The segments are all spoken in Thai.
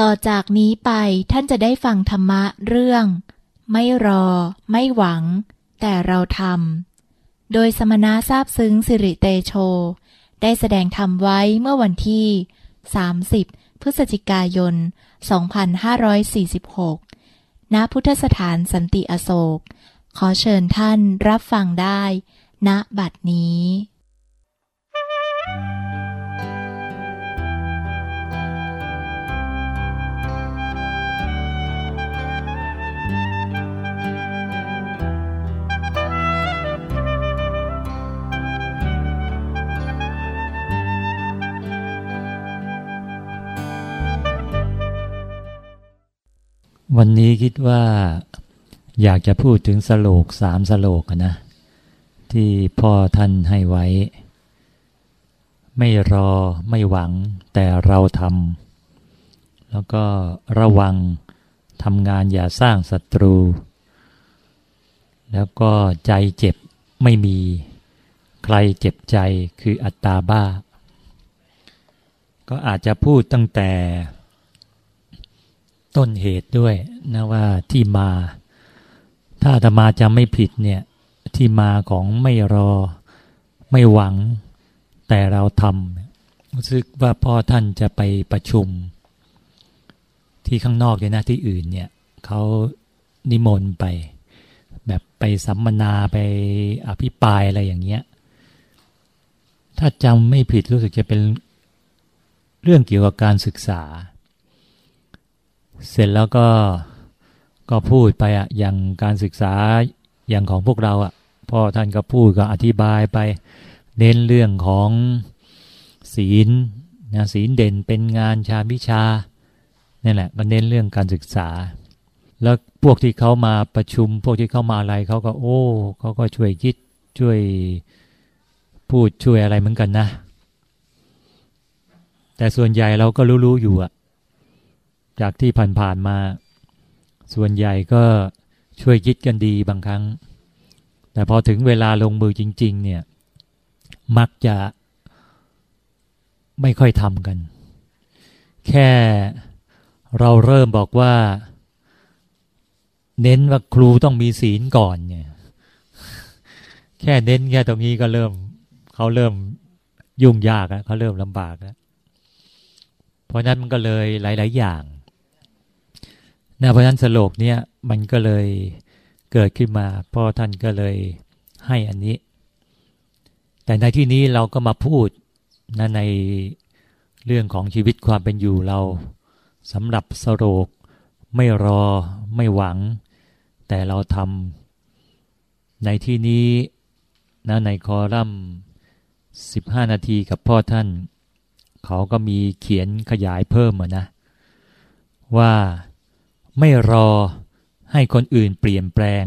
ต่อจากนี้ไปท่านจะได้ฟังธรรมะเรื่อง ไม่รอ ไม่หวัง แต่เราทำโดยสมณะทราบซึ้งสิริเตโช ได้แสดงธรรมไว้เมื่อวันที่ 30 พฤศจิกายน 2546 ณ พุทธสถานสันติอโศก ขอเชิญท่านรับฟังได้ ณบัดนี้ วันนี้คิดว่าอยากจะพูดถึงสโลกสามสโลกนะ ที่พ่อท่านให้ไว้ ไม่รอไม่หวังแต่เราทำแล้วก็ระวังทำงานอย่าสร้างศัตรู แล้วก็ใจเจ็บไม่มี ใครเจ็บใจคืออัตตาบ้า ก็อาจจะพูดตั้งแต่ ต้นเหตุด้วยนะว่าที่มา ถ้าอาตมาจำไม่ผิดเนี่ยที่มาของไม่รอไม่หวัง แต่เราทำรู้สึกว่าพ่อท่านจะไปประชุม ที่ข้างนอกเลยนะที่อื่นเนี่ยเขานิมนต์ไป แบบไปสัมมนาไปอภิปรายอะไรอย่างเงี้ยถ้าจำไม่ผิดรู้สึกจะเป็นเรื่องเกี่ยวกับการศึกษา เสร็จแล้วก็ก็พูดไปอะอย่างการศึกษาอย่างของพวกเราอะพ่อท่านก็พูดก็อธิบายไป เน้นเรื่องของศีลนะศีลเด่นเป็นงานชาวิชานี่แหละก็เน้นเรื่องการศึกษา แล้วพวกที่เขามาประชุม พวกที่เขามาอะไรเขาก็โอ้เขาก็ช่วยคิดช่วยพูดช่วยอะไรเหมือนกันนะ แต่ส่วนใหญ่เราก็รู้ๆอยู่อะ จากที่ผ่านๆมา ส่วนใหญ่ก็ช่วยคิดกันดีบางครั้ง แต่พอถึงเวลาลงมือจริง ๆ เนี่ย มักจะไม่ค่อยทำกัน แค่เราเริ่มบอกว่า เน้นว่าครูต้องมีศีลก่อนเนี่ย แค่เน้นแค่ตรงนี้ก็เริ่มเขาเริ่มยุ่งยากแล้วเขาเริ่มลำบากแล้วเพราะนั้นมันก็เลยหลาย ๆ อย่าง นะเพราะนั้นสโลกเนี้ยมันก็เลยเกิดขึ้นมาพ่อท่านก็เลยให้อันนี้ แต่ในที่นี้เราก็มาพูดนะในเรื่องของชีวิตความเป็นอยู่เราสำหรับสโลกไม่รอไม่หวัง แต่เราทำในที่นี้นะในคอลัมน์ 15 นาทีกับพ่อท่าน เขาก็มีเขียนขยายเพิ่มมานะว่า ไม่รอให้คนอื่นเปลี่ยนแปลง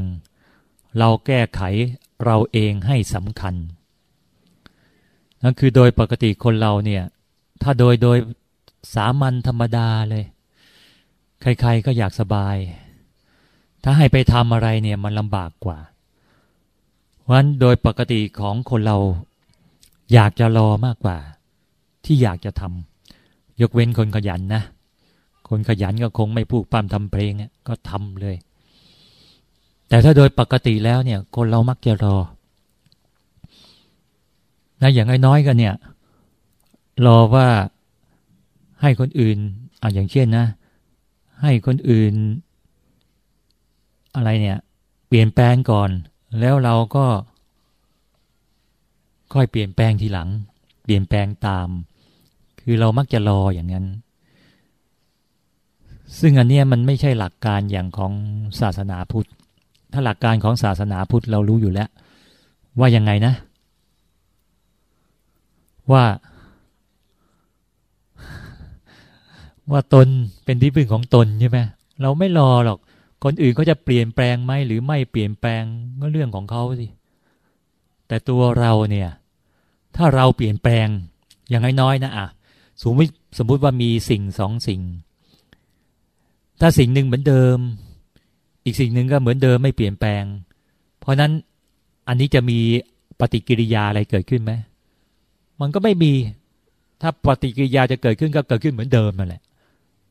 เราแก้ไขเราเองให้สำคัญนั่นคือโดยปกติคนเราเนี่ย ถ้าโดยโดยสามัญธรรมดาเลย ใครๆก็อยากสบาย ถ้าให้ไปทำอะไรเนี่ยมันลำบากกว่าวันโดยปกติของคนเราอยากจะรอมากกว่า ที่อยากจะทำยกเว้นคนขยันนะ คนขยันก็คงไม่พูกปั้มทำเพลงก็ทำเลย แต่ถ้าโดยปกติแล้วเนี่ย คนเรามักจะรอนะอย่างน้อยๆกันเนี่ย รอว่าให้คนอื่นอะอย่างเช่นนะ ให้คนอื่น อะไรเนี่ย เปลี่ยนแปลงก่อน แล้วเราก็ ค่อยเปลี่ยนแปลงทีหลัง เปลี่ยนแปลงตาม คือเรามักจะรออย่างนั้น ซึ่งอันเนี้ยมันไม่ใช่หลักการอย่างของศาสนาพุทธ ถ้าหลักการของศาสนาพุทธเรารู้อยู่แล้ว ว่ายังไงนะ ว่าว่าตนเป็นที่พึ่งของตนใช่ไหมเราไม่รอหรอก คนอื่นเขาจะเปลี่ยนแปลงไหมหรือไม่เปลี่ยนแปลงก็เรื่องของเขาสิ แต่ตัวเราเนี่ย ถ้าเราเปลี่ยนแปลงอย่างน้อยๆนะอะสมมติสมมติว่ามีสิ่งสองสิ่ง ถ้าสิ่งหนึ่งเหมือนเดิม อีกสิ่งหนึ่งก็เหมือนเดิมไม่เปลี่ยนแปลง เพราะนั้นอันนี้จะมีปฏิกิริยาอะไรเกิดขึ้นไหมมันก็ไม่มี ถ้าปฏิกิริยาจะเกิดขึ้นก็เกิดขึ้นเหมือนเดิมนั่นแหละ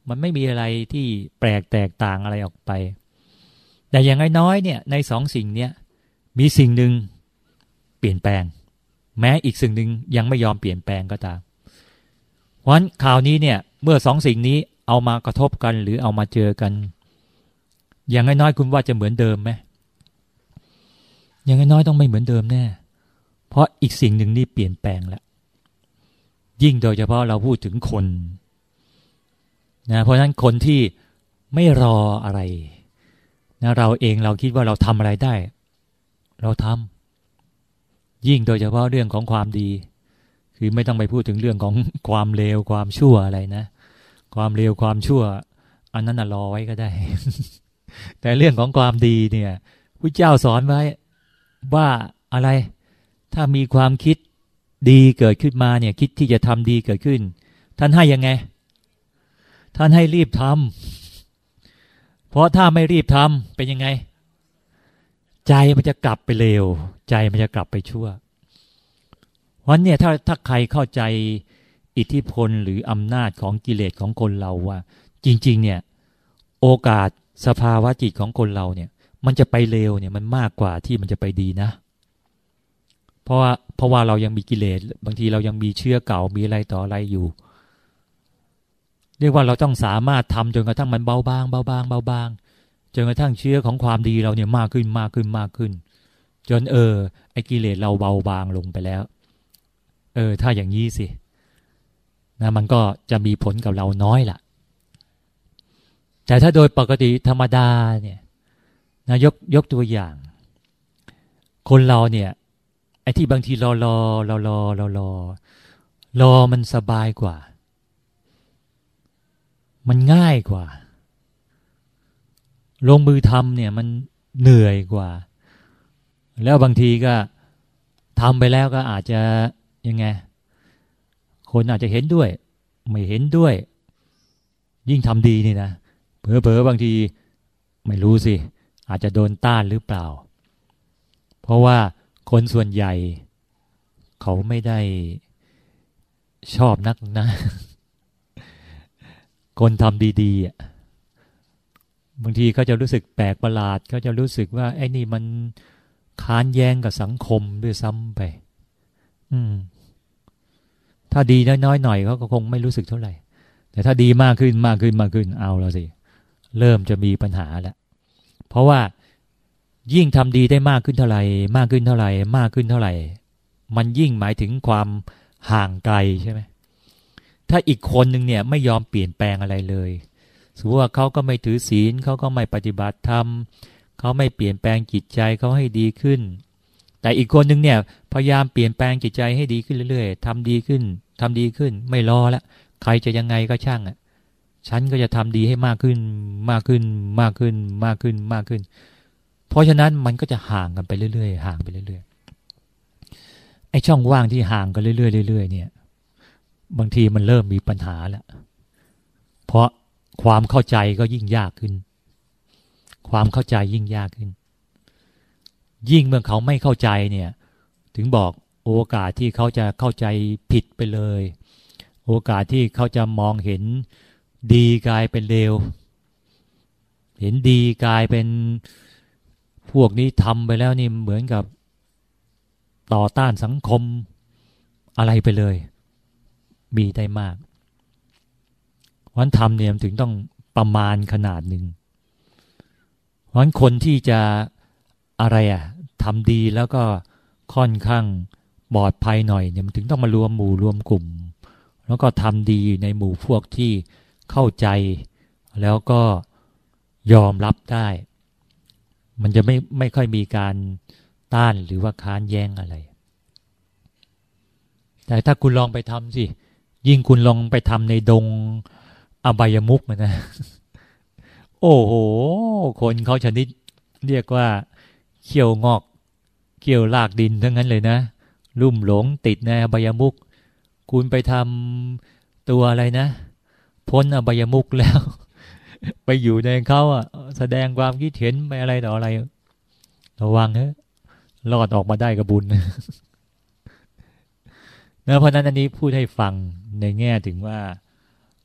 มันไม่มีอะไรที่แปลกแตกต่างอะไรออกไป แต่อย่างน้อยๆเนี่ย ในสองสิ่งเนี้ยมีสิ่งหนึ่งเปลี่ยนแปลง แม้อีกสิ่งหนึ่งยังไม่ยอมเปลี่ยนแปลงก็ตามเพราะฉะนั้นข่าวนี้เนี่ย เมื่อสองสิ่งนี้ เอามากระทบกันหรือเอามาเจอกัน อย่างน้อยๆคุณว่าจะเหมือนเดิมไหมอย่างน้อยๆต้องไม่เหมือนเดิมแน่ เพราะอีกสิ่งหนึ่งนี่เปลี่ยนแปลงแล้วยิ่งโดยเฉพาะเราพูดถึงคนนะเพราะฉะนั้นคนที่ไม่รออะไรนะเราเองเราคิดว่าเราทำอะไรได้ เราทำยิ่งโดยเฉพาะเรื่องของความดี คือไม่ต้องไปพูดถึงเรื่องของความเลวความชั่วอะไรนะ ความเลวความชั่ว อันนั้นรอไว้ก็ได้ แต่เรื่องของความดีเนี่ยพระเจ้าสอนไว้ว่าอะไร ถ้ามีความคิดดีเกิดขึ้นมาเนี่ย คิดที่จะทำดีเกิดขึ้น ท่านให้ยังไง ท่านให้รีบทำเพราะถ้าไม่รีบทำเป็นยังไง ใจมันจะกลับไปเลวใจมันจะกลับไปชั่วเพราะเนี่ยถ้าถ้าใครเข้าใจ อิทธิพลหรืออำนาจของกิเลสของคนเราว่า จริง ๆ เนี่ย โอกาสสภาวะจิตของคนเราเนี่ย มันจะไปเร็วเนี่ยมันมากกว่าที่มันจะไปดีนะ เพราะว่าเพราะว่าเรายังมีกิเลสบางทีเรายังมีเชื้อเก่ามีอะไรต่ออะไรอยู่ เรียกว่าเราต้องสามารถทำจนกระทั่งมันเบาบางเบาบางเบาบางจนกระทั่งเชื้อของความดีเราเนี่ยมากขึ้นมากขึ้นมากขึ้น จนเออไอ้กิเลสเราเบาบางลงไปแล้ว เออ ถ้าอย่างนี้สิ นะมันก็จะมีผลกับเราน้อยล่ะ แต่ถ้าโดยปกติธรรมดาเนี่ยนะยกยกตัวอย่าง คนเราเนี่ยไอ้ที่บางทีรอรอรอรอรอรอรอมันสบายกว่า มันง่ายกว่า ลงมือทำเนี่ยมันเหนื่อยกว่า แล้วบางทีก็ทำไปแล้วก็อาจจะยังไง คนอาจจะเห็นด้วย ไม่เห็นด้วย ยิ่งทำดีนี่นะเผลอๆบางทีไม่รู้สิ อาจจะโดนต้านหรือเปล่า เพราะว่าคนส่วนใหญ่ เขาไม่ได้ชอบนักนะ คนทำดีๆบางทีเขาจะรู้สึกแปลกประหลาดเขาจะรู้สึกว่า ไอ้นี่มันค้านแย้งกับสังคมด้วยซ้ำไป อืม ถ้าดีน้อยๆหน่อยเขาก็คงไม่รู้สึกเท่าไหร่ แต่ถ้าดีมากขึ้นมากขึ้นมากขึ้นเอาแล้วสิ เริ่มจะมีปัญหาแล้วเพราะว่ายิ่งทำดีได้มากขึ้นเท่าไหร่ มากขึ้นเท่าไหร่ มากขึ้นเท่าไหร่ มันยิ่งหมายถึงความห่างไกลใช่ไหมถ้าอีกคนหนึ่งเนี่ยไม่ยอมเปลี่ยนแปลงอะไรเลยสมมติว่าเขาก็ไม่ถือศีลเขาก็ไม่ปฏิบัติธรรมเขาไม่เปลี่ยนแปลงจิตใจเขาให้ดีขึ้น แต่อีกคนหนึ่งเนี่ยพยายามเปลี่ยนแปลงจิตใจให้ดีขึ้นเรื่อยๆทำดีขึ้นทำดีขึ้น ไม่รอละใครจะยังไงก็ช่างอะ ฉันก็จะทำดีให้มากขึ้น มากขึ้น มากขึ้น มากขึ้น มากขึ้น เพราะฉะนั้นมันก็จะห่างกันไปเรื่อยๆ ห่างไปเรื่อยๆ ไอ้ช่องว่างที่ห่างกันเรื่อยๆเรื่อยๆเนี่ย บางทีมันเริ่มมีปัญหาแล้วเพราะความเข้าใจก็ยิ่งยากขึ้น ความเข้าใจยิ่งยากขึ้น ยิ่งเมื่อเขาไม่เข้าใจเนี่ย ถึงบอกโอกาสที่เขาจะเข้าใจผิดไปเลย โอกาสที่เขาจะมองเห็นดีกลายเป็นเลวเห็นดีกลายเป็นพวกนี้ทำไปแล้วนี่เหมือนกับต่อต้านสังคมอะไรไปเลย มีได้มากวันทำเนี่ยถึงต้องประมาณขนาดหนึ่งวันคนที่จะอะไรอะ่ะ ทำดีแล้วก็ค่อนข้างบอดภัยหน่อยเนี่ยมันถึงต้องมารวมหมู่รวมกลุ่ม แล้วก็ทำดีในหมู่พวกที่เข้าใจ แล้วก็ยอมรับได้ มันจะไม่ไม่ค่อยมีการต้านหรือว่าค้านแย้งอะไร แต่ถ้าคุณลองไปทำสิ ยิ่งคุณลองไปทำในดงอบายมุกนะ โอ้โห คนเขาชนิดเรียกว่าเขี้ยวงอก เขี้ยวลากดินทั้งนั้นเลยนะ ลุ่มหลงติดในอบายมุกคุณไปทำตัวอะไรนะ พ้นอบายมุกแล้ว ไปอยู่ในเขาอะ แสดงความคิดเห็นไปอะไรต่ออะไร ระวังเถอะรอดออกมาได้กับบุญเนะเพราะนั้นอันนี้พูดให้ฟังในแง่ถึงว่า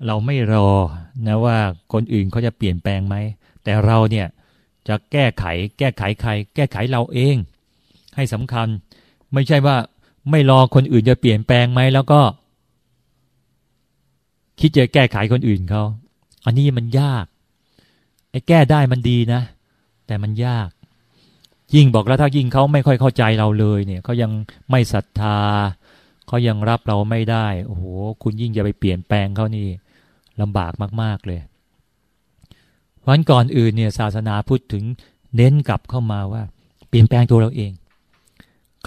เราไม่รอนะว่าคนอื่นเขาจะเปลี่ยนแปลงไหม แต่เราเนี่ยจะแก้ไข แก้ไขใคร แก้ไขเราเอง ให้สำคัญ ไม่ใช่ว่าไม่รอคนอื่นจะเปลี่ยนแปลงไหมแล้วก็ คิดจะแก้ไขคนอื่นเขาอันนี้มันยาก ไอ้แก้ได้มันดีนะ แต่มันยาก ยิ่งบอกแล้วถ้ายิ่งเขาไม่ค่อยเข้าใจเราเลยเนี่ยเขายังไม่ศรัทธาเขายังรับเราไม่ได้โอ้โหคุณยิ่งจะไปเปลี่ยนแปลงเขานี่ลำบากมาก ๆเลยวันก่อนอื่นเนี่ยศาสนาพูดถึงเน้นกลับเข้ามาว่า เปลี่ยนแปลงตัวเราเอง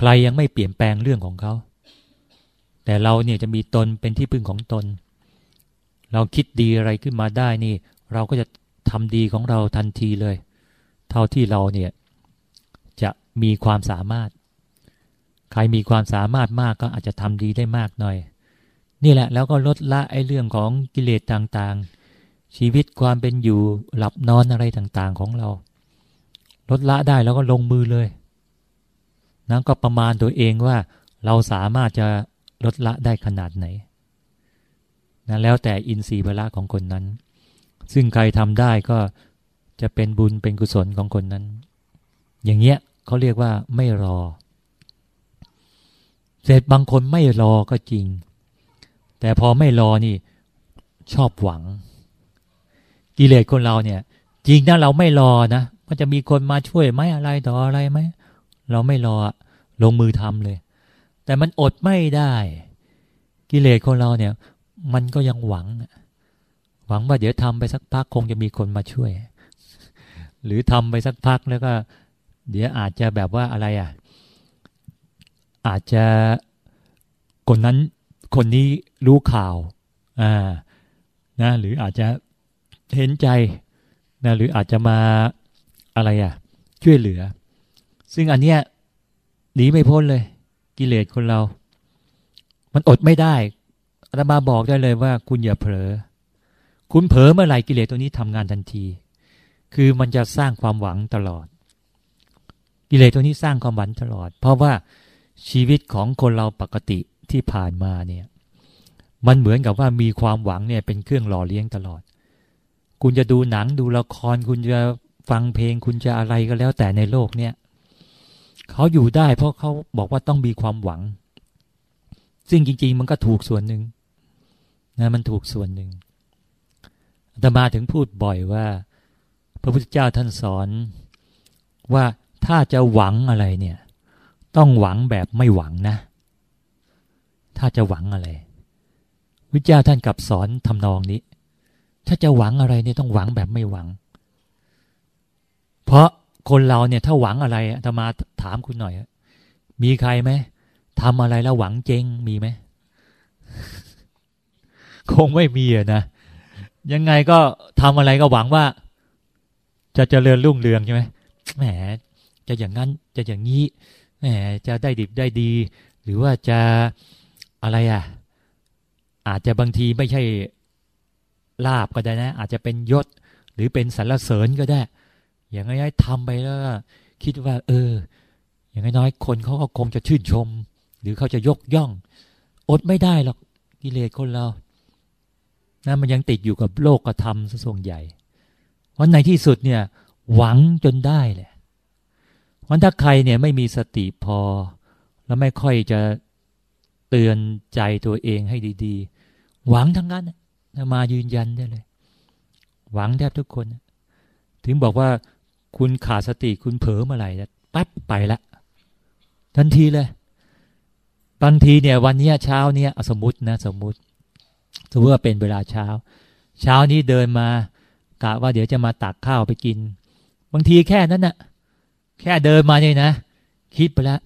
ใครยังไม่เปลี่ยนแปลงเรื่องของเขา แต่เราเนี่ยจะมีตนเป็นที่พึ่งของตน เราคิดดีอะไรขึ้นมาได้นี่ เราก็จะทำดีของเราทันทีเลย เท่าที่เราเนี่ยจะมีความสามารถ ใครมีความสามารถมากก็อาจจะทำดีได้มากหน่อย นี่แหละแล้วก็ลดละไอ้เรื่องของกิเลสต่างๆ ชีวิตความเป็นอยู่หลับนอนอะไรต่างๆของเรา ลดละได้แล้วก็ลงมือเลย นั้นก็ประมาณตัวเองว่าเราสามารถจะลดละได้ขนาดไหนนะแล้วแต่อินทรีย์เวลาของคนนั้น ซึ่งใครทำได้ก็จะเป็นบุญเป็นกุศลของคนนั้น อย่างเงี้ยเขาเรียกว่าไม่รอ เสร็จบางคนไม่รอก็จริง แต่พอไม่รอนี่ชอบหวัง กิเลสคนเราเนี่ย จริงนะเราไม่รอนะมันจะมีคนมาช่วยไหมอะไรต่ออะไรไหมเราไม่รอ ลงมือทำเลย แต่มันอดไม่ได้ กิเลสคนเราเนี่ย มันก็ยังหวัง หวังว่าเดี๋ยวทำไปสักพักคงจะมีคนมาช่วย หรือทำไปสักพักแล้วก็ เดี๋ยวอาจจะแบบว่าอะไรอะ อาจจะคนนั้นคนนี้รู้ข่าวอ่านะหรืออาจจะเห็นใจนะหรืออาจจะมาอะไรอะช่วยเหลือ ซึ่งอันเนี้ย หนีไม่พ้นเลย กิเลสคนเรา มันอดไม่ได้อาตมาบอกได้เลยว่า คุณอย่าเผลอ คุณเผลอเมื่อไหร่กิเลสตัวนี้ทำงานทันที คือมันจะสร้างความหวังตลอด กิเลสตัวนี้สร้างความหวังตลอด เพราะว่าชีวิตของคนเราปกติที่ผ่านมาเนี่ย มันเหมือนกับว่ามีความหวังเนี่ยเป็นเครื่องหล่อเลี้ยงตลอด คุณจะดูหนังดูละคร คุณจะฟังเพลง คุณจะอะไรก็แล้วแต่ในโลกเนี่ย เขาอยู่ได้ เพราะเขาบอกว่าต้องมีความหวัง ซึ่งจริง ๆ มันก็ถูกส่วนหนึ่งนะมันถูกส่วนหนึ่งแต่มาถึงพูดบ่อยว่า พระพุทธเจ้าท่านสอนว่าถ้าจะหวังอะไรเนี่ย ต้องหวังแบบไม่หวังนะ ถ้าจะหวังอะไร วิจาท่านกลับสอนทำนองนี้ ถ้าจะหวังอะไรเนี่ยต้องหวังแบบไม่หวัง เพราะ คนเราเนี่ย ถ้าหวังอะไรอาตมาถามคุณหน่อยมีใครไหมทำอะไรแล้วหวังเจ๊งมีไหมคงไม่มีนะยังไงก็ทำอะไรก็หวังว่า จะเจริญรุ่งเรืองใช่ไหมแหม จะอย่างนั้นจะอย่างนี้แหมจะได้ดิบได้ดี หรือว่าจะอะไรอะ อาจจะบางทีไม่ใช่ลาบก็ได้นะ อาจจะเป็นยศ หรือเป็นสรรเสริญก็ได้ อย่างน้อยๆทำไปแล้วคิดว่า เออ อย่างน้อยๆคนเขาก็คงจะชื่นชม หรือเขาจะยกย่อง อดไม่ได้หรอกกิเลสคนเรานะมันยังติดอยู่กับโลกธรรมซะส่วนใหญ่ เพราะในที่สุดเนี่ย หวังจนได้แหละวันถ้าใครเนี่ยไม่มีสติพอ แล้วไม่ค่อยจะเตือนใจตัวเองให้ดีๆ หวังทั้งนั้นมายืนยันได้เลย หวังแทบทุกคน ถึงบอกว่า คุณขาดสติคุณเผลอเมื่อไหร่ปั๊บไปละทันทีเลยบางทีเนี่ย วันนี้เช้าเนี่ยสมมตินะ สมมติสมมติว่าเป็นเวลาเช้า เช้านี้เดินมากะว่าเดี๋ยวจะมาตักข้าวไปกิน บางทีแค่นั้นนะ่ะ แค่เดินมาเนี่ยนะคิดไปแล้ว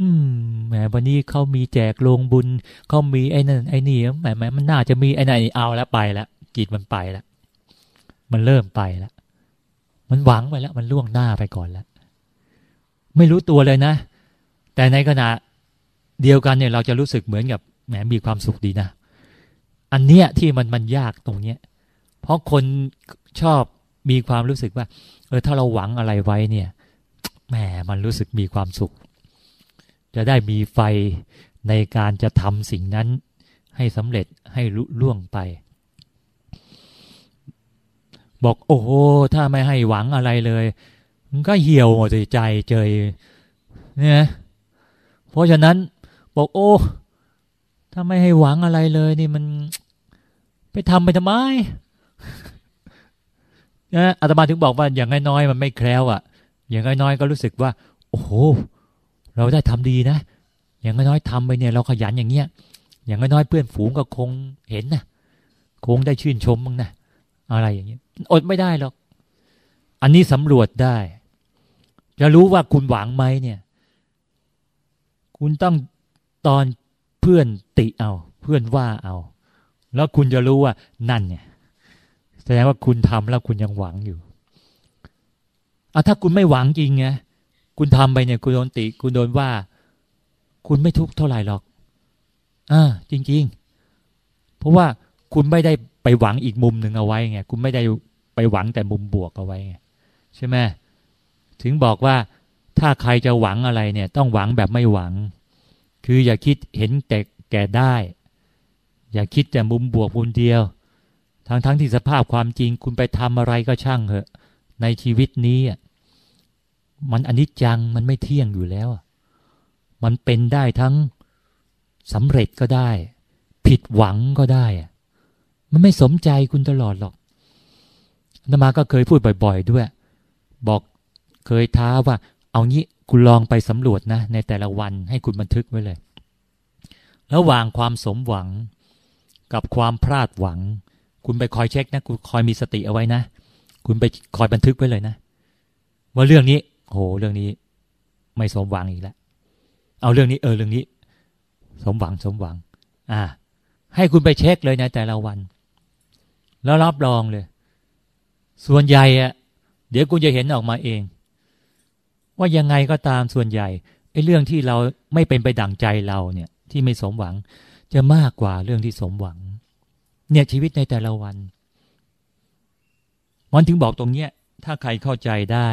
อืมแหมวันนี้เขามีแจกโรงบุญเขามีไอ้นั่นไอ้นี่แหมมันน่าจะมีไอ้นั่นเอาแล้วไปแล้วจิตมันไปแล้วมันเริ่มไปแล้ว มันหวังไปแล้ว มันล่วงหน้าไปก่อนแล้ว ไม่รู้ตัวเลยนะ แต่ในขณะเดียวกันเนี่ยเราจะรู้สึกเหมือนกับแหมมีความสุขดีนะ อันเนี้ยที่มันมันยากตรงเนี้ย เพราะคนชอบมีความรู้สึกว่า เออถ้าเราหวังอะไรไว้เนี่ยแหมมันรู้สึกมีความสุข จะได้มีไฟในการจะทำสิ่งนั้นให้สำเร็จให้ลุล่วงไป บอกโอ้โหถ้าไม่ให้หวังอะไรเลย มันก็เหี่ยวหมดใจเจยเนี่ยเพราะฉะนั้นบอกโอ้ ถ้าไม่ให้หวังอะไรเลยนี่มัน ไปทำไปทำไมนะอาตมาถึงบอกว่าอย่างน้อยๆมันไม่แคล้วอะ่ะ อย่างน้อยๆก็รู้สึกว่า โอ้โหเราได้ทำดีนะ อย่างน้อยๆทำไปเนี่ย เราขยันอย่างเงี้ย อย่างน้อยๆเพื่อนฝูงก็คงเห็นนะคงได้ชื่นชมมั้งนะ อะไรอย่างเงี้ยอดไม่ได้หรอก อันนี้สำรวจได้ จะรู้ว่าคุณหวังไหมเนี่ย คุณต้องตอนเพื่อนติเอา เพื่อนว่าเอา แล้วคุณจะรู้ว่านั่นเนี่ยแสดงว่าคุณทำแล้วคุณยังหวังอยู่เอาถ้าคุณไม่หวังจริงไงคุณทำไปเนี่ย คุณโดนติ คุณโดนว่า คุณไม่ทุกข์เท่าไหร่หรอกอ่าจริง ๆ เพราะว่าคุณไม่ได้ ไปหวังอีกมุมหนึ่งเอาไว้ไงคุณไม่ได้ไปหวังแต่มุมบวกเอาไว้ไงใช่ไหมถึงบอกว่าถ้าใครจะหวังอะไรเนี่ย ต้องหวังแบบไม่หวัง คืออย่าคิดเห็นแต่แก่ได้ อย่าคิดแต่มุมบวกมุมเดียว ทั้งทั้งที่สภาพความจริง คุณไปทำอะไรก็ช่างเหอะ ในชีวิตนี้มันอนิจจังมันไม่เที่ยงอยู่แล้ว มันเป็นได้ทั้งสำเร็จก็ได้ ผิดหวังก็ได้ มันไม่สมใจคุณตลอดหรอกนมาก็เคยพูดบ่อย ๆ ด้วย บอกเคยท้าว่า เอางี้คุณลองไปสำรวจนะ ในแต่ละวันให้คุณบันทึกไว้เลย ระหว่างความสมหวังกับความพลาดหวัง คุณไปคอยเช็คนะ คุณคอยมีสติเอาไว้นะ คุณไปคอยบันทึกไว้เลยนะ ว่าเรื่องนี้ โห เรื่องนี้ ไม่สมหวังอีกแล้ว เอาเรื่องนี้ เออ เรื่องนี้ สมหวัง สมหวัง อ่า ให้คุณไปเช็คเลยในแต่ละวัน แล้วรับรองเลย ส่วนใหญ่อะเดี๋ยวคุณจะเห็นออกมาเอง ว่ายังไงก็ตามส่วนใหญ่ไอ้เรื่องที่เราไม่เป็นไปดั่งใจเราเนี่ย ที่ไม่สมหวัง จะมากกว่าเรื่องที่สมหวัง เนี่ยชีวิตในแต่ละวันมันถึงบอกตรงเนี้ย ถ้าใครเข้าใจได้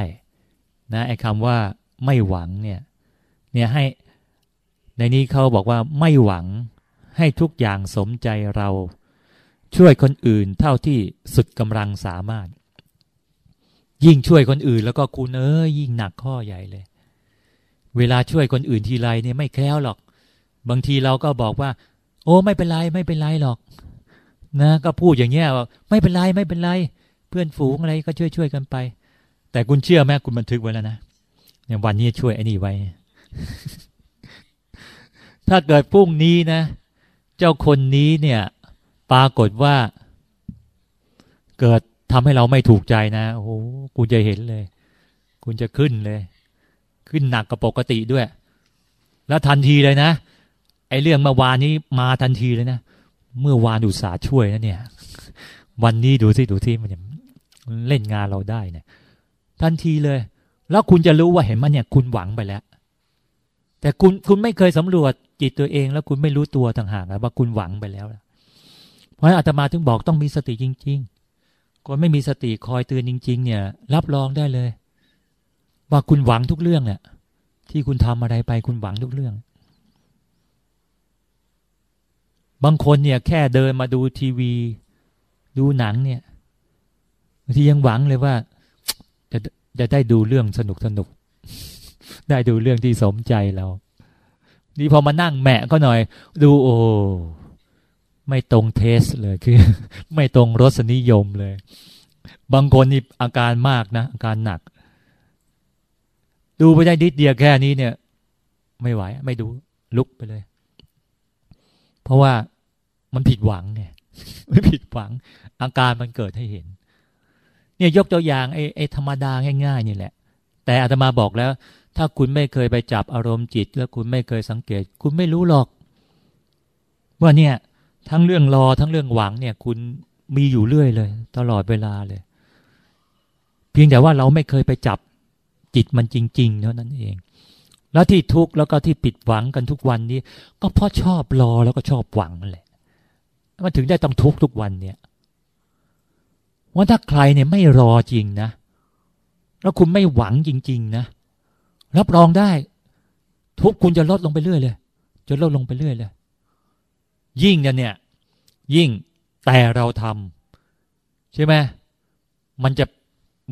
นะไอ้คำว่าไม่หวังเนี่ย เนี่ยให้ในนี้เขาบอกว่าไม่หวังให้ทุกอย่างสมใจเรา ช่วยคนอื่นเท่าที่สุดกำลังสามารถ ยิ่งช่วยคนอื่นแล้วก็คุณเอ้ยยิ่งหนักข้อใหญ่เลย เวลาช่วยคนอื่นทีไรเนี่ยไม่แคล้วหรอก บางทีเราก็บอกว่า โอ้ไม่เป็นไรไม่เป็นไรหรอก นะ ก็พูดอย่างเงี้ยว่าไม่เป็นไรไม่เป็นไร เพื่อนฝูงอะไรก็ช่วยช่วยกันไป แต่คุณเชื่อไหมคุณบันทึกไว้แล้วนะอย่างวันนี้ช่วยไอ้นี่ไว้ ถ้าเกิดพรุ่งนี้นะ เจ้าคนนี้เนี่ย ปรากฏว่า เกิดทำให้เราไม่ถูกใจนะโอ้โหคุณจะเห็นเลย คุณจะขึ้นเลย ขึ้นหนักกว่าปกติด้วย แล้วทันทีเลยนะไอ้เรื่องเมื่อวานนี้มาทันทีเลยนะเมื่อวานอุตสาห์ช่วยนะเนี่ย วันนี้ดูสิดูที่มันเล่นงานเราได้เนี่ยทันทีเลย แล้วคุณจะรู้ว่าเห็นมันเนี่ย คุณหวังไปแล้ว แต่คุณคุณไม่เคยสำรวจจิตตัวเอง แล้วคุณไม่รู้ตัวต่างหากว่าคุณหวังไปแล้ว ราะอาตมาถึงบอกต้องมีสติจริง ๆ คนไม่มีสติคอยเตือนจริง ๆ เนี่ย รับรองได้เลย ว่าคุณหวังทุกเรื่องเนี่ยที่คุณทำอะไรไปคุณหวังทุกเรื่อง บางคนเนี่ย แค่เดินมาดูทีวี ดูหนังเนี่ยบางทียังหวังเลยว่า จะจะได้ดูเรื่องสนุกสนุกได้ดูเรื่องที่สมใจเรา นี่พอมานั่งแหมะก็หน่อย ดูโอ้ ไม่ตรงเทสเลยคือ ไม่ตรงรสนิยมเลย บางคนนี่อาการมากนะ อาการหนัก ดูไปได้นิดเดียวแค่นี้เนี่ย ไม่ไหว ไม่ดูลุกไปเลย เพราะว่ามันผิดหวังเนี่ยไม่ผิดหวัง อาการมันเกิดให้เห็น เนี่ยยกตัวอย่างไอ้ไอ้ธรรมดาง่ายๆนี่แหละ แต่อาตมาบอกแล้ว ถ้าคุณไม่เคยไปจับอารมณ์จิต แล้วคุณไม่เคยสังเกต คุณไม่รู้หรอก ว่าเนี่ย ทั้งเรื่องรอทั้งเรื่องหวังเนี่ย คุณมีอยู่เรื่อยเลย ตลอดเวลาเลย เพียงแต่ว่าเราไม่เคยไปจับจิตมันจริงๆเท่านั้นเอง แล้วที่ทุกข์แล้วก็ที่ปิดหวังกันทุกวันนี้ ก็เพราะชอบรอแล้วก็ชอบหวังนั่นแหละมันถึงได้ต้องทุกข์ทุกวันเนี่ยว่าถ้าใครเนี่ยไม่รอจริงนะ แล้วคุณไม่หวังจริง ๆ นะรับรองได้ ทุกคุณจะลดลงไปเรื่อยเลยจะลดลงไปเรื่อยเลย ยิ่งเนี่ยยิ่งแต่เราทำใช่ไหมมันจะ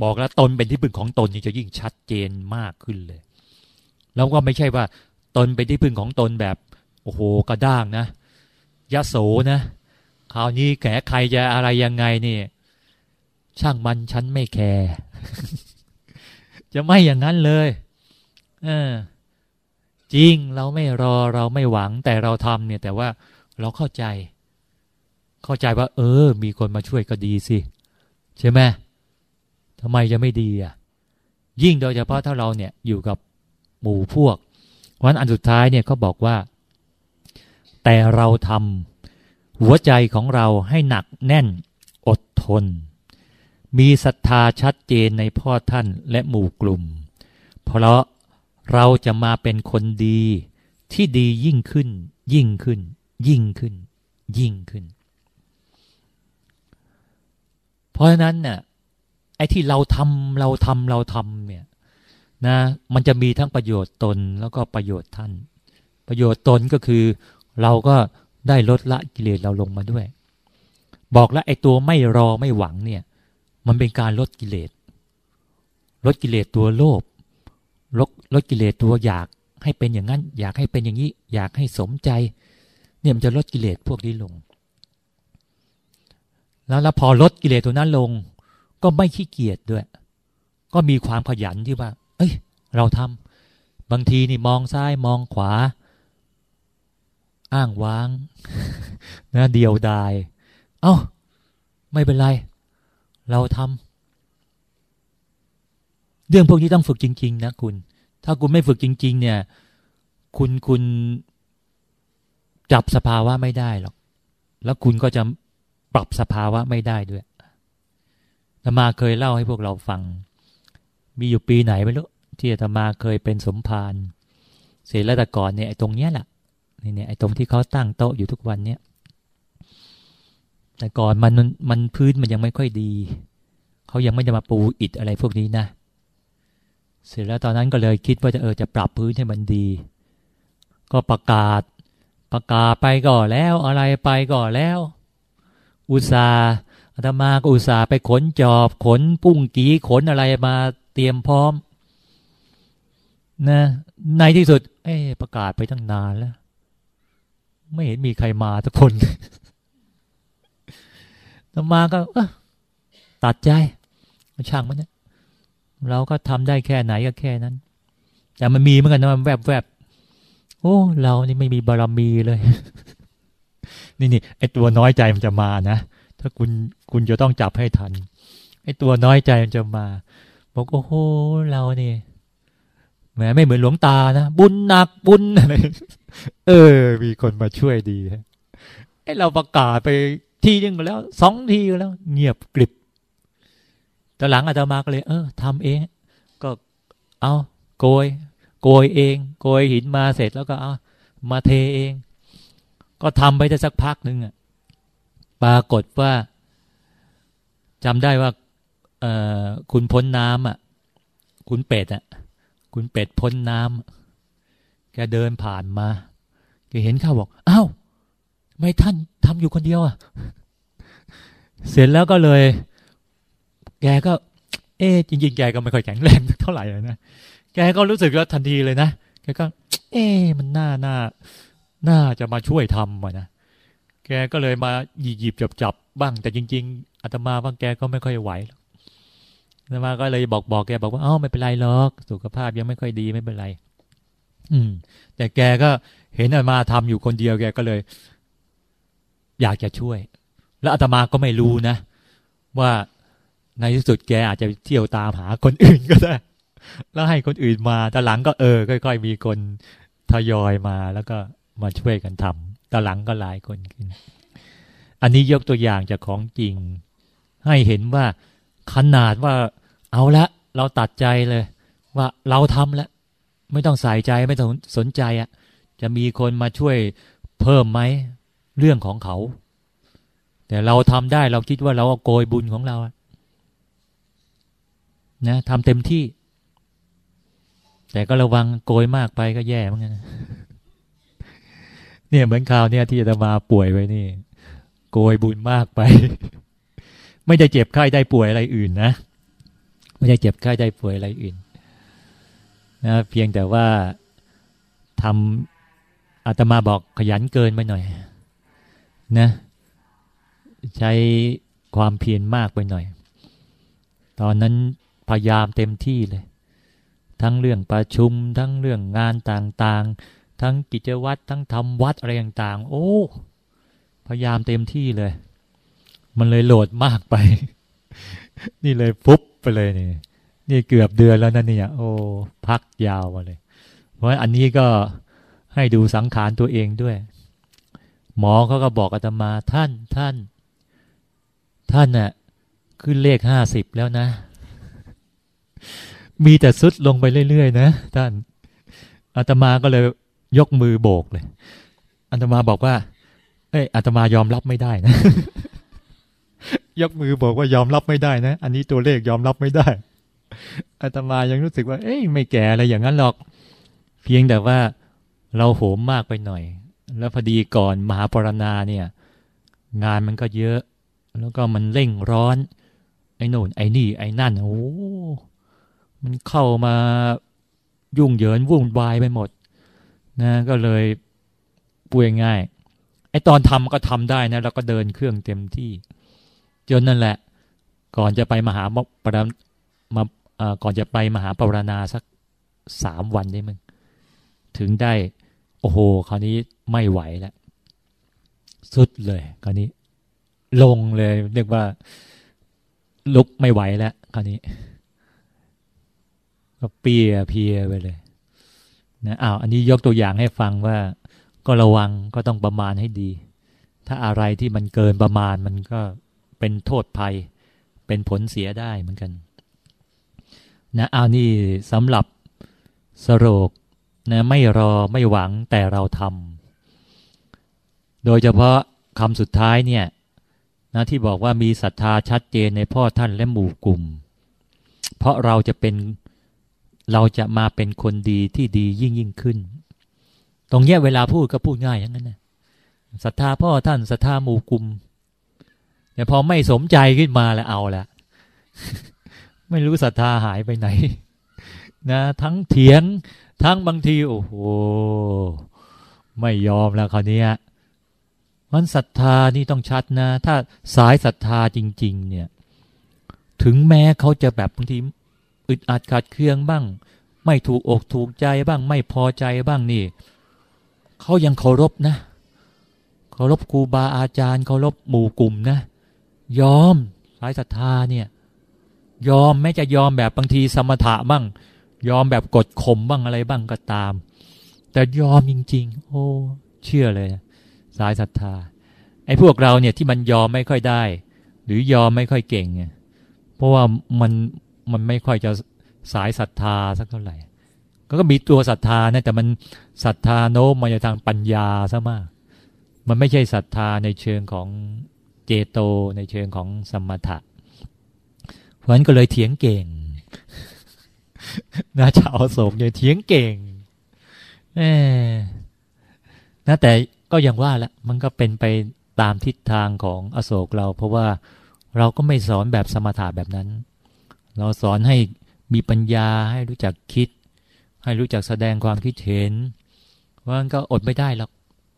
บอกแล้วตนเป็นที่พึ่งของตนนี่จะยิ่งชัดเจนมากขึ้นเลย แล้วก็ไม่ใช่ว่า ตนเป็นที่พึ่งของตนแบบโอ้โหกระด้างนะยะโสนะคราวนี้แขใครจะอะไรยังไงนี่ ช่างมันฉันไม่แคร์จะไม่อย่างนั้นเลยเออจริงเราไม่รอเราไม่หวังแต่เราทำเนี่ย แต่ว่า เราเข้าใจ เข้าใจว่า เออ มีคนมาช่วยก็ดีสิ ใช่ไหมทำไมจะไม่ดีอะ ยิ่งโดยเฉพาะถ้าเราเนี่ยอยู่กับหมู่พวกวันอันสุดท้ายเนี่ยเขาบอกว่า แต่เราทำหัวใจของเราให้หนักแน่นอดทน มีศรัทธาชัดเจนในพ่อท่านและหมู่กลุ่ม เพราะเราจะมาเป็นคนดีที่ดียิ่งขึ้นยิ่งขึ้น ยิ่งขึ้น ยิ่งขึ้น เพราะฉะนั้นเนี่ยไอ้ที่เราทำเราทำเราทำเนี่ยนะมันจะมีทั้งประโยชน์ตนแล้วก็ประโยชน์ท่าน ประโยชน์ตนก็คือเราก็ได้ลดละกิเลสเราลงมาด้วย บอกแล้วไอ้ตัวไม่รอไม่หวังเนี่ย มันเป็นการลดกิเลสลดกิเลสตัวโลภลดลดกิเลสตัวอยากให้เป็นอย่างนั้น อยากให้เป็นอย่างนี้ อยากให้สมใจ เนี่ยมันจะลดกิเลสพวกนี้ลง แล้วแล้วพอลดกิเลสตัวนั้นลง ก็ไม่ขี้เกียจด้วย ก็มีความขยันที่ว่า เอ้ย เราทำบางทีนี่มองซ้ายมองขวา อ้างว้างนะเดียวดาย เอา้า ไม่เป็นไร เราทำเรื่องพวกนี้ต้องฝึกจริง ๆ นะคุณ ถ้าคุณไม่ฝึกจริง ๆ เนี่ย คุณคุณ จับสภาวะไม่ได้หรอก แล้วคุณก็จะปรับสภาวะไม่ได้ด้วยธรรมาเคยเล่าให้พวกเราฟัง มีอยู่ปีไหนไม่รู้ที่ธรรมาเคยเป็นสมภารเสร็จแล้วแต่ก่อนเนี่ยไอ้ตรงเนี้ยแหละนี่เนี่ยไอ้ตรงที่เขาตั้งโต๊ะอยู่ทุกวันเนี้ยแต่ก่อนมันมันพื้นมันยังไม่ค่อยดี เขายังไม่จะมาปูอิฐอะไรพวกนี้นะ เสร็จแล้วตอนนั้นก็เลยคิดว่าจะเออจะปรับพื้นให้มันดี ก็ประกาศ ประกาศไปก่อแล้ว อะไรไปก่อแล้ว อุตสาหอาตมาก็อุตสาไปขนจอบขนปุ้งกีขนอะไรมาเตรียมพร้อม นะ ในที่สุด เอ๊ประกาศไปตั้งนานแล้ว ไม่เห็นมีใครมาทุกคนอาตมาก็ตัดใจช่างมันเนี่ยเราก็ทำได้แค่ไหนก็แค่นั้น แต่มันมีเหมือนกันนะมันแวบแวบ โอ้ เรานี่ไม่มีบารมีเลย นี่นี่ไอตัวน้อยใจมันจะมานะ ถ้าคุณคุณจะต้องจับให้ทัน ไอตัวน้อยใจมันจะมา บอกโอ้โหเราเนี่ยแหมไม่เหมือนหลวงตานะ บุญหนักบุญอะไรเออ มีคนมาช่วยดีไอเราประกาศไปทีนึงแล้วสองทีก็แล้ว เงียบกริบแต่หลังอาตมาก็เลย เออทำเองก็เอาโกย โกยเอง โกยหินมาเสร็จแล้วก็เอามาเทเอง ก็ทำไปได้สักพักหนึ่งอะปรากฏว่าจำได้ว่าคุณพ้นน้ำอะ คุณเป็ดอะ คุณเป็ดพ้นน้ำแกเดินผ่านมาแกเห็นข้าบอกอ้าวไม่ท่านทำอยู่คนเดียวอะ เสร็จแล้วก็เลย แกก็ เอ๊จริงๆ แกก็ไม่ค่อยแข็งแรงเท่าไหร่นะ แกก็รู้สึกว่าทันทีเลยนะแกก็ เอ๊มันน่าน่าน่าจะมาช่วยทำอะนะแกก็เลยมาหยิบหยิบจับจับบ้าง แต่จริง ๆอาตมาบางแกก็ไม่ค่อยไหวอาตมาก็เลยบอกบอกแกบอกว่าอ๋อไม่เป็นไรหรอก สุขภาพยังไม่ค่อยดีไม่เป็นไร อืม แต่แกก็เห็นอาตมาทำอยู่คนเดียวแกก็เลย อยากจะช่วย แล้วอาตมาก็ไม่รู้นะว่าในที่สุดแกอาจจะเที่ยวตามหาคนอื่นก็ได้ แล้วให้คนอื่นมาแต่หลังก็เออค่อยๆมีคนทยอยมาแล้วก็มาช่วยกันทำตอหลังก็หลายคนขึ้น อันนี้ยกตัวอย่างจากของจริง ให้เห็นว่าขนาดว่าเอาละ เราตัดใจเลย ว่าเราทำแล้วไม่ต้องใส่ใจไม่ต้องสนใจอะ่ะ จะมีคนมาช่วยเพิ่มไหมเรื่องของเขา แต่เราทำได้เราคิดว่าเราเอาโกยบุญของเราอะนะทำเต็มที่ แต่ก็ระวังโกยมากไปก็แย่เหมือนกันเนี่ยเหมือนคราวเนี่ยที่จะมาป่วยไว้นี่ โกยบุญมากไป ไม่ได้เจ็บไข้ได้ป่วยอะไรอื่นนะไม่ได้เจ็บไข้ได้ป่วยอะไรอื่นนะเพียงแต่ว่าทำอาตมาบอกขยันเกินไปหน่อย นะ ใช้ความเพียรมากไปหน่อย ตอนนั้นพยายามเต็มที่เลย ทั้งเรื่องประชุม ทั้งเรื่องงานต่างๆ ทั้งกิจวัตรทั้งทำวัดอะไรต่างๆ โอ้ พยายามเต็มที่เลย มันเลยโหลดมากไป นี่เลยฟุบไปเลยนี่นี่เกือบเดือนแล้วนั่นเนี่ยโอ้พักยาวมาเลย เพราะอันนี้ก็ให้ดูสังขารตัวเองด้วย หมอเขาก็บอกอาตมาท่านท่าน ท่านน่ะขึ้นเลขห้าสิบแล้วนะ มีแต่สุดลงไปเรื่อยๆนะท่านอาตมาก็เลยยกมือโบกเลยอาตมาบอกว่า เอ้ยอาตมายอมรับไม่ได้นะ ยกมือบอกว่ายอมรับไม่ได้นะ อันนี้ตัวเลขยอมรับไม่ได้อาตมายังรู้สึกว่า เอ้ยไม่แก่อะไรอย่างนั้นหรอก เพียงแต่ว่าเราโหมมากไปหน่อย แล้วพอดีก่อนมหาปรณาเนี่ย งานมันก็เยอะ แล้วก็มันเร่งร้อน ไอ้โน่นไอ้นี่ ไอ้นั่นโอ้ มันเข้ามายุ่งเหยินวุ่นวายไปหมด นะ ก็เลยป่วยง่ายไอตอนทำก็ทำได้นะแล้วก็เดินเครื่องเต็มที่จนนั่นแหละ ก่อนจะไปมหาปรมาก่อนจะไปมหาปรณาสักสามวันได้มึงถึงได้ โอ้โห คราวนี้ไม่ไหวแล้วสุดเลย คราวนี้ ลงเลยเรียกว่า ลุกไม่ไหวแล้วคราวนี้ ก็เปียเพียไปเลยนะอ้าวอันนี้ยกตัวอย่างให้ฟังว่า ก็ระวังก็ต้องประมาณให้ดี ถ้าอะไรที่มันเกินประมาณมันก็เป็นโทษภัย เป็นผลเสียได้เหมือนกัน นะเอานี่สำหรับสโรกนะไม่รอไม่หวังแต่เราทำโดยเฉพาะคำสุดท้ายเนี่ยนะที่บอกว่ามีศรัทธาชัดเจนในพ่อท่านและหมู่กลุ่ม เพราะเราจะเป็น เราจะมาเป็นคนดีที่ดียิ่งยิ่งขึ้น ตรงเนี้ยเวลาพูดก็พูดง่ายอย่างนั้นนะศรัทธาพ่อท่านศรัทธาหมู่กลุ่มแต่พอไม่สมใจขึ้นมาแล้วเอาละไม่รู้ศรัทธาหายไปไหน นะ ทั้งเถียง ทั้งบางที โอ้โห ไม่ยอมแล้วคราวนี้มันศรัทธานี่ต้องชัดนะ ถ้าสายศรัทธาจริง ๆ เนี่ย ถึงแม้เขาจะแบบบางที อึดอัดขัดเคืองบ้าง ไม่ถูกอกถูกใจบ้าง ไม่พอใจบ้างนี่เขายังเคารพนะเคารพครูบาอาจารย์เคารพหมู่กลุ่มนะ ยอมสายศรัทธาเนี่ย ยอมแม้จะยอมแบบบางทีสมถะบ้าง ยอมแบบกดข่มบ้างอะไรบ้างก็ตาม แต่ยอมจริง ๆ โอ้ เชื่อเลย สายศรัทธาไอ้พวกเราเนี่ยที่มันยอมไม่ค่อยได้ หรือยอมไม่ค่อยเก่งเนี่ยเพราะว่ามัน มันไม่ค่อยจะสายศรัทธาสักเท่าไหร่ ก็มีตัวศรัทธานะแต่มันศรัทธาโน้มมาทางปัญญาซะมาก มันไม่ใช่ศรัทธาในเชิงของเจโตในเชิงของสมถะเพราะนั้นก็เลยเถียงเก่งนะชาวโศกเนี่ยเถียงเก่งเอนะแต่ก็อย่างว่าละมันก็เป็นไปตามทิศทางของอโศกเรา เพราะว่าเราก็ไม่สอนแบบสมถะแบบนั้น เราสอนให้มีปัญญาให้รู้จักคิด ให้รู้จักแสดงความคิดเห็นว่าก็อดไม่ได้หรอก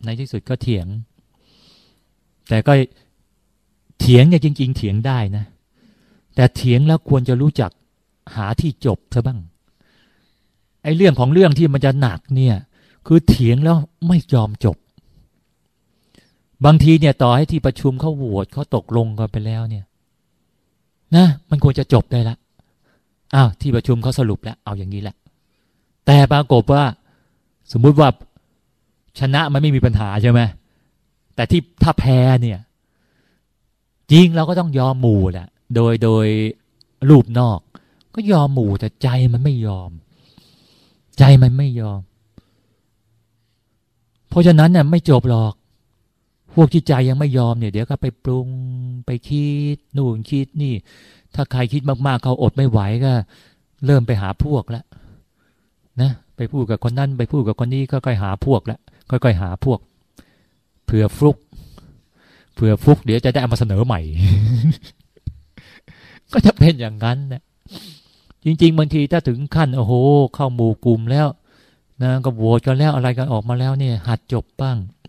ในที่สุดก็เถียง แต่ก็เถียงเนี่ยจริง ๆ เถียงได้นะ แต่เถียงแล้วควรจะรู้จักหาที่จบซะบ้างไอ้เรื่องของเรื่องที่มันจะหนักเนี่ย คือเถียงแล้วไม่ยอมจบ บางทีเนี่ยต่อให้ที่ประชุมเขาโหวตเขาตกลงกันไปแล้วเนี่ย นะ มันควรจะจบได้ละ อ้าวที่ประชุมเขาสรุปแล้ว เอาอย่างนี้แหละ แต่ปรากฏว่า สมมุติว่าชนะมันไม่มีปัญหาใช่ไหมแต่ที่ถ้าแพ้เนี่ย จริงเราก็ต้องยอมหมู่แหละโดยโดยรูปนอก ก็ยอมหมู่แต่ใจมันไม่ยอม ใจมันไม่ยอม เพราะฉะนั้นเนี่ยไม่จบหรอก พวกที่ใจยังไม่ยอมเนี่ย เดี๋ยวก็ไปปรุงไปคิดนู่นคิดนี่ ถ้าใครคิดมากๆเขาอดไม่ไหวก็ เริ่มไปหาพวกแล้วนะไปพูดกับคนนั้นไปพูดกับคนนี้ก็ค่อยหาพวกแล้วค่อยๆหาพวกเผื่อฟลุกเผื่อฟลุกเดี๋ยวจะได้เอามาเสนอใหม่ ก็จะเป็นอย่างนั้นนะจริง ๆบางทีถ้าถึงขั้นโอ้โห เข้าหมู่กลุ่มแล้วนะก็โหวตกันแล้วอะไรกันออกมาแล้วเนี่ย หัดจบบ้าง「